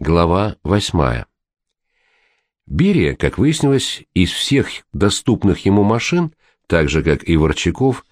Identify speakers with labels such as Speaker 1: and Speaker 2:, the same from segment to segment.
Speaker 1: Глава восьмая. Берия, как выяснилось, из всех доступных ему машин, так же, как и Ворчаков,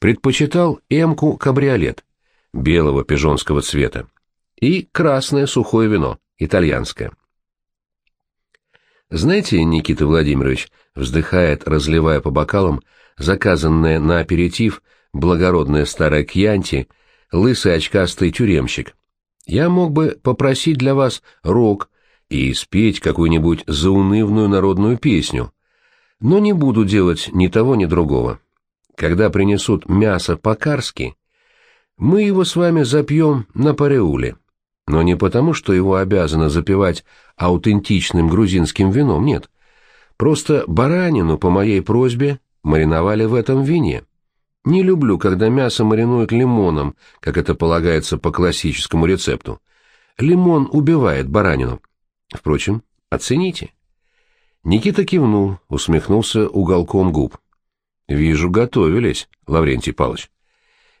Speaker 1: предпочитал Эмку кабриолет белого пижонского цвета и красное сухое вино, итальянское. Знаете, Никита Владимирович, вздыхает, разливая по бокалам, заказанное на аперитив благородное старое кьянти, лысый очкастый тюремщик, я мог бы попросить для вас рок и спеть какую-нибудь заунывную народную песню, но не буду делать ни того, ни другого. Когда принесут мясо по-карски, мы его с вами запьем на пареуле, но не потому, что его обязаны запивать аутентичным грузинским вином, нет. Просто баранину по моей просьбе мариновали в этом вине. Не люблю, когда мясо маринуют лимоном, как это полагается по классическому рецепту. Лимон убивает баранину. Впрочем, оцените. Никита кивнул, усмехнулся уголком губ. «Вижу, готовились, Лаврентий Павлович».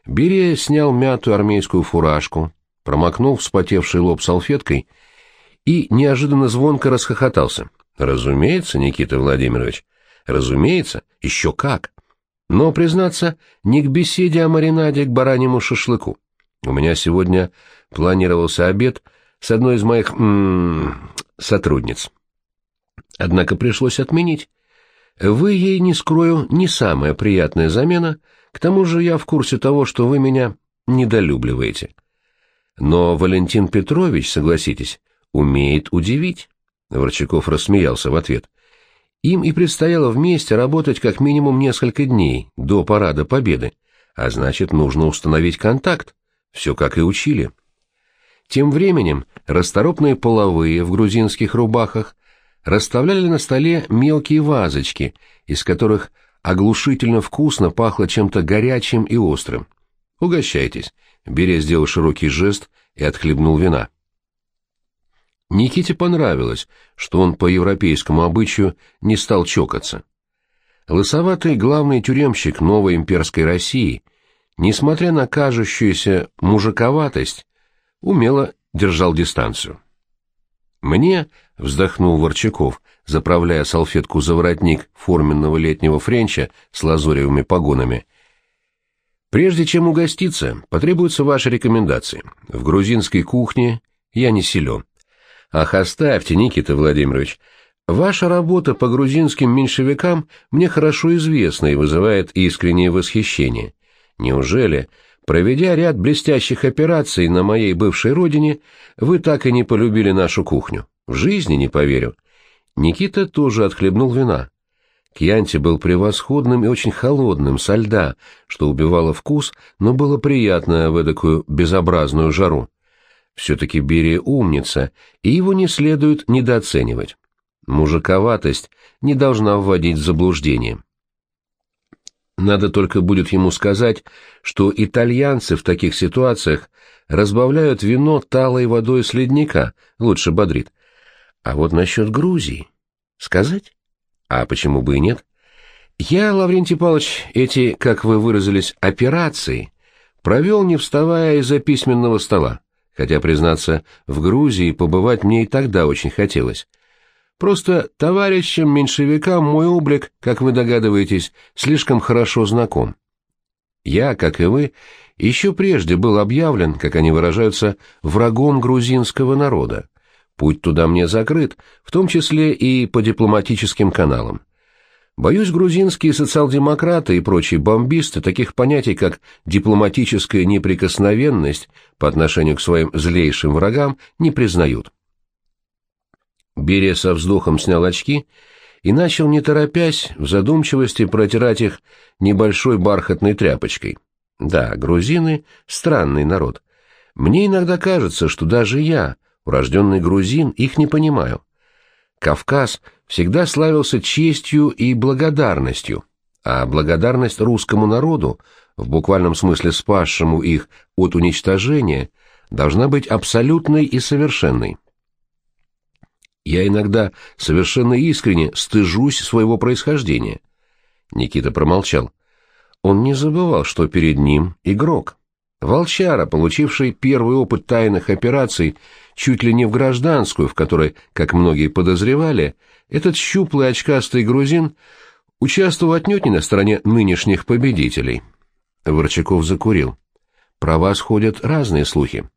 Speaker 1: Берия снял мятую армейскую фуражку, промокнул вспотевший лоб салфеткой и неожиданно звонко расхохотался. «Разумеется, Никита Владимирович, разумеется, еще как!» Но, признаться, не к беседе о маринаде, к бараньему шашлыку. У меня сегодня планировался обед с одной из моих м -м, сотрудниц. Однако пришлось отменить. Вы ей, не скрою, не самая приятная замена, к тому же я в курсе того, что вы меня недолюбливаете. Но Валентин Петрович, согласитесь, умеет удивить. Ворчаков рассмеялся в ответ. Им и предстояло вместе работать как минимум несколько дней до парада Победы, а значит, нужно установить контакт, все как и учили. Тем временем расторопные половые в грузинских рубахах расставляли на столе мелкие вазочки, из которых оглушительно вкусно пахло чем-то горячим и острым. «Угощайтесь», — Берия сделал широкий жест и отхлебнул вина. Никите понравилось, что он по европейскому обычаю не стал чокаться. Лысоватый главный тюремщик новой имперской России, несмотря на кажущуюся мужиковатость, умело держал дистанцию. «Мне», — вздохнул Ворчаков, заправляя салфетку за воротник форменного летнего френча с лазоревыми погонами, «прежде чем угоститься, потребуются ваши рекомендации. В грузинской кухне я не силен. Ах, оставьте, Никита Владимирович. Ваша работа по грузинским меньшевикам мне хорошо известна и вызывает искреннее восхищение. Неужели, проведя ряд блестящих операций на моей бывшей родине, вы так и не полюбили нашу кухню? В жизни не поверю. Никита тоже отхлебнул вина. Кьянти был превосходным и очень холодным, со льда, что убивало вкус, но было приятно в эдакую безобразную жару. Все-таки Берия умница, и его не следует недооценивать. Мужиковатость не должна вводить в заблуждение. Надо только будет ему сказать, что итальянцы в таких ситуациях разбавляют вино талой водой с ледника, лучше бодрит. А вот насчет Грузии... Сказать? А почему бы и нет? Я, Лаврентий Павлович, эти, как вы выразились, операции провел, не вставая из-за письменного стола хотя, признаться, в Грузии побывать мне и тогда очень хотелось. Просто товарищам-меньшевикам мой облик, как вы догадываетесь, слишком хорошо знаком. Я, как и вы, еще прежде был объявлен, как они выражаются, врагом грузинского народа. Путь туда мне закрыт, в том числе и по дипломатическим каналам. Боюсь, грузинские социал-демократы и прочие бомбисты таких понятий, как дипломатическая неприкосновенность по отношению к своим злейшим врагам, не признают. Берия со вздохом снял очки и начал, не торопясь, в задумчивости протирать их небольшой бархатной тряпочкой. Да, грузины — странный народ. Мне иногда кажется, что даже я, урожденный грузин, их не понимаю. Кавказ всегда славился честью и благодарностью, а благодарность русскому народу, в буквальном смысле спасшему их от уничтожения, должна быть абсолютной и совершенной. Я иногда совершенно искренне стыжусь своего происхождения. Никита промолчал. Он не забывал, что перед ним игрок. Волчара, получивший первый опыт тайных операций чуть ли не в гражданскую, в которой, как многие подозревали, этот щуплый очкастый грузин участвовал отнюдь не на стороне нынешних победителей. Ворчаков закурил. Про вас ходят разные слухи.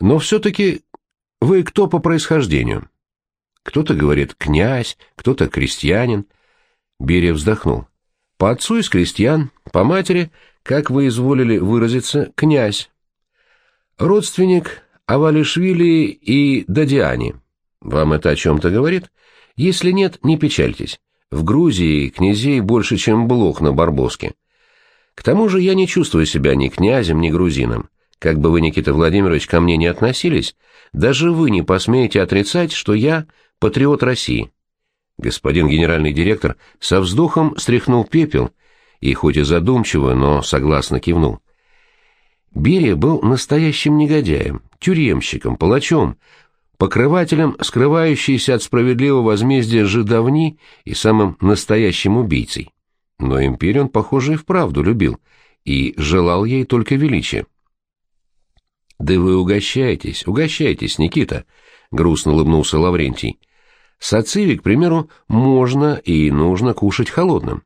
Speaker 1: Но все-таки вы кто по происхождению? Кто-то говорит «князь», кто-то «крестьянин». Берия вздохнул. По отцу из крестьян, по матери, как вы изволили выразиться, князь. Родственник Авалишвили и Дадиани. Вам это о чем-то говорит? Если нет, не печальтесь. В Грузии князей больше, чем блох на Барбоске. К тому же я не чувствую себя ни князем, ни грузином. Как бы вы, Никита Владимирович, ко мне не относились, даже вы не посмеете отрицать, что я патриот России. Господин генеральный директор со вздохом стряхнул пепел и, хоть и задумчиво, но согласно кивнул. Берия был настоящим негодяем, тюремщиком, палачом, покрывателем, скрывающейся от справедливого возмездия жидовни и самым настоящим убийцей. Но империю он, похоже, и вправду любил, и желал ей только величия. «Да вы угощаетесь, угощайтесь, Никита», — грустно улыбнулся Лаврентий. «Сациви, к примеру, можно и нужно кушать холодным.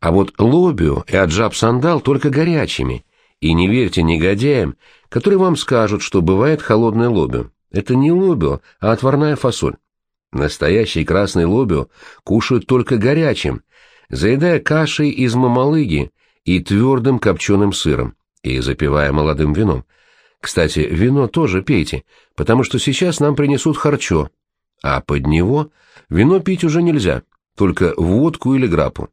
Speaker 1: А вот лобио и аджаб-сандал только горячими, и не верьте негодяям, которые вам скажут, что бывает холодное лобио. Это не лобио, а отварная фасоль. Настоящий красный лобио кушают только горячим, заедая кашей из мамалыги и твердым копченым сыром, и запивая молодым вином. Кстати, вино тоже пейте, потому что сейчас нам принесут харчо, а под него вино пить уже нельзя, только водку или грапу.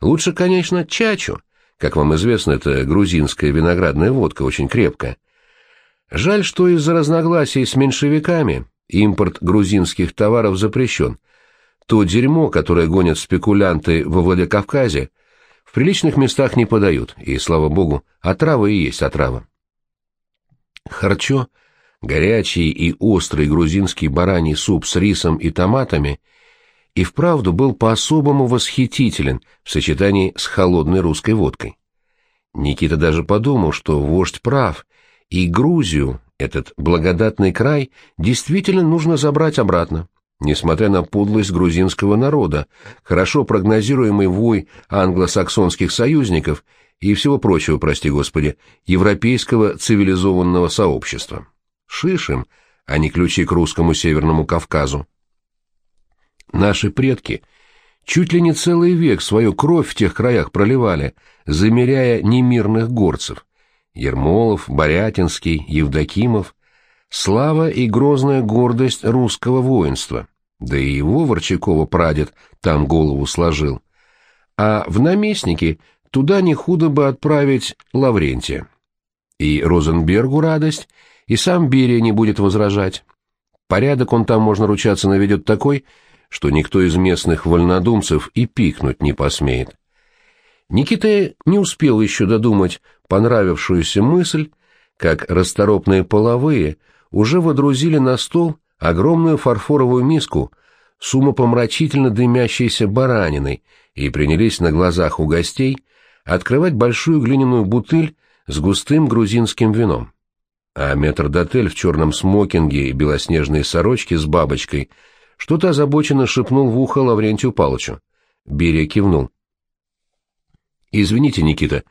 Speaker 1: Лучше, конечно, чачу. Как вам известно, это грузинская виноградная водка, очень крепкая. Жаль, что из-за разногласий с меньшевиками импорт грузинских товаров запрещен. То дерьмо, которое гонят спекулянты во Владикавказе, в приличных местах не подают, и, слава богу, отрава и есть отрава. Харчо, горячий и острый грузинский бараний суп с рисом и томатами и вправду был по-особому восхитителен в сочетании с холодной русской водкой. Никита даже подумал, что вождь прав, и Грузию, этот благодатный край, действительно нужно забрать обратно. Несмотря на подлость грузинского народа, хорошо прогнозируемый вой англосаксонских союзников и всего прочего, прости господи, европейского цивилизованного сообщества. Шишим, а не ключи к русскому Северному Кавказу. Наши предки чуть ли не целый век свою кровь в тех краях проливали, замеряя немирных горцев. Ермолов, Борятинский, Евдокимов. Слава и грозная гордость русского воинства. Да и его Ворчакова прадед там голову сложил. А в наместники туда не худо бы отправить Лаврентия. И Розенбергу радость, и сам Берия не будет возражать. Порядок он там, можно ручаться, наведет такой, что никто из местных вольнодумцев и пикнуть не посмеет. Никита не успел еще додумать понравившуюся мысль, как расторопные половые уже водрузили на стол огромную фарфоровую миску с умопомрачительно дымящейся бараниной и принялись на глазах у гостей открывать большую глиняную бутыль с густым грузинским вином. А метрдотель в черном смокинге и белоснежной сорочке с бабочкой что-то озабоченно шепнул в ухо Лаврентию Палычу. Берия кивнул. «Извините, Никита»,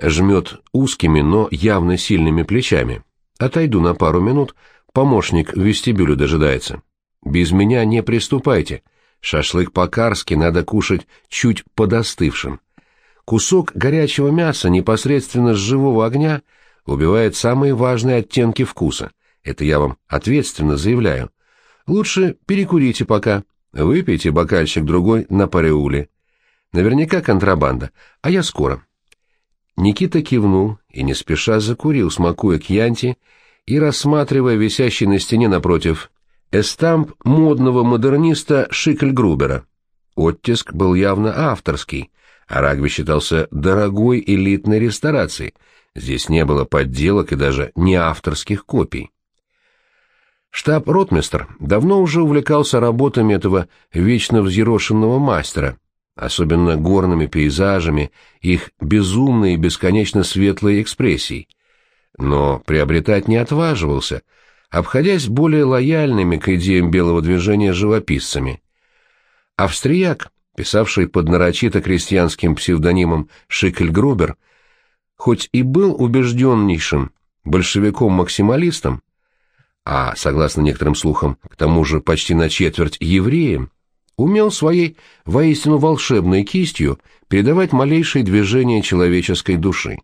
Speaker 1: жмет узкими, но явно сильными плечами. «Отойду на пару минут, помощник в вестибюле дожидается. Без меня не приступайте. Шашлык по-карски надо кушать чуть подостывшим. Кусок горячего мяса непосредственно с живого огня убивает самые важные оттенки вкуса. Это я вам ответственно заявляю. Лучше перекурите пока, выпейте бокальчик другой на пареуле. Наверняка контрабанда, а я скоро. Никита кивнул и не спеша закурил, смакуя кьянти и рассматривая висящий на стене напротив эстамп модного модерниста Шикльгрубера. Оттиск был явно авторский, а Рагби считался дорогой элитной ресторацией. Здесь не было подделок и даже не авторских копий. Штаб-ротмистр давно уже увлекался работами этого вечно взъерошенного мастера, особенно горными пейзажами, их безумной и бесконечно светлой экспрессией. Но приобретать не отваживался, обходясь более лояльными к идеям белого движения живописцами. Австрияк, писавший под нарочито крестьянским псевдонимом Шикельгрубер, хоть и был убежденнейшим большевиком-максималистом, а, согласно некоторым слухам, к тому же почти на четверть евреем, умел своей воистину волшебной кистью передавать малейшие движения человеческой души.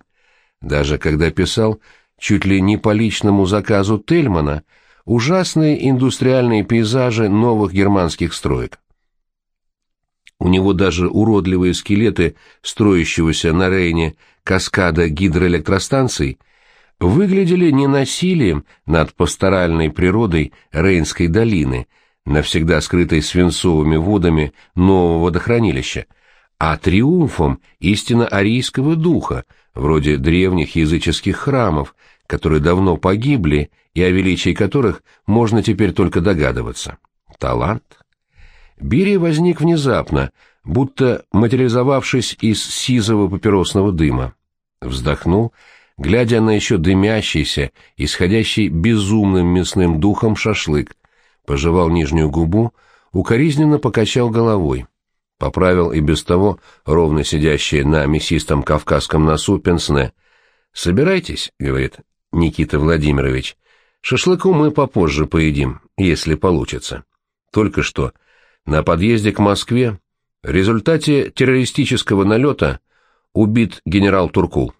Speaker 1: Даже когда писал, чуть ли не по личному заказу Тельмана, ужасные индустриальные пейзажи новых германских строек. У него даже уродливые скелеты строящегося на Рейне каскада гидроэлектростанций выглядели не насилием над пасторальной природой Рейнской долины, навсегда скрытой свинцовыми водами нового водохранилища, а триумфом истинно арийского духа, вроде древних языческих храмов, которые давно погибли и о величии которых можно теперь только догадываться. Талант? Берия возник внезапно, будто материализовавшись из сизого папиросного дыма. Вздохнул, глядя на еще дымящийся, исходящий безумным мясным духом шашлык, пожевал нижнюю губу, укоризненно покачал головой. Поправил и без того ровно сидящее на мясистом кавказском носу пенсне. «Собирайтесь», — говорит Никита Владимирович, — «шашлыку мы попозже поедим, если получится. Только что, на подъезде к Москве, в результате террористического налета убит генерал Туркул».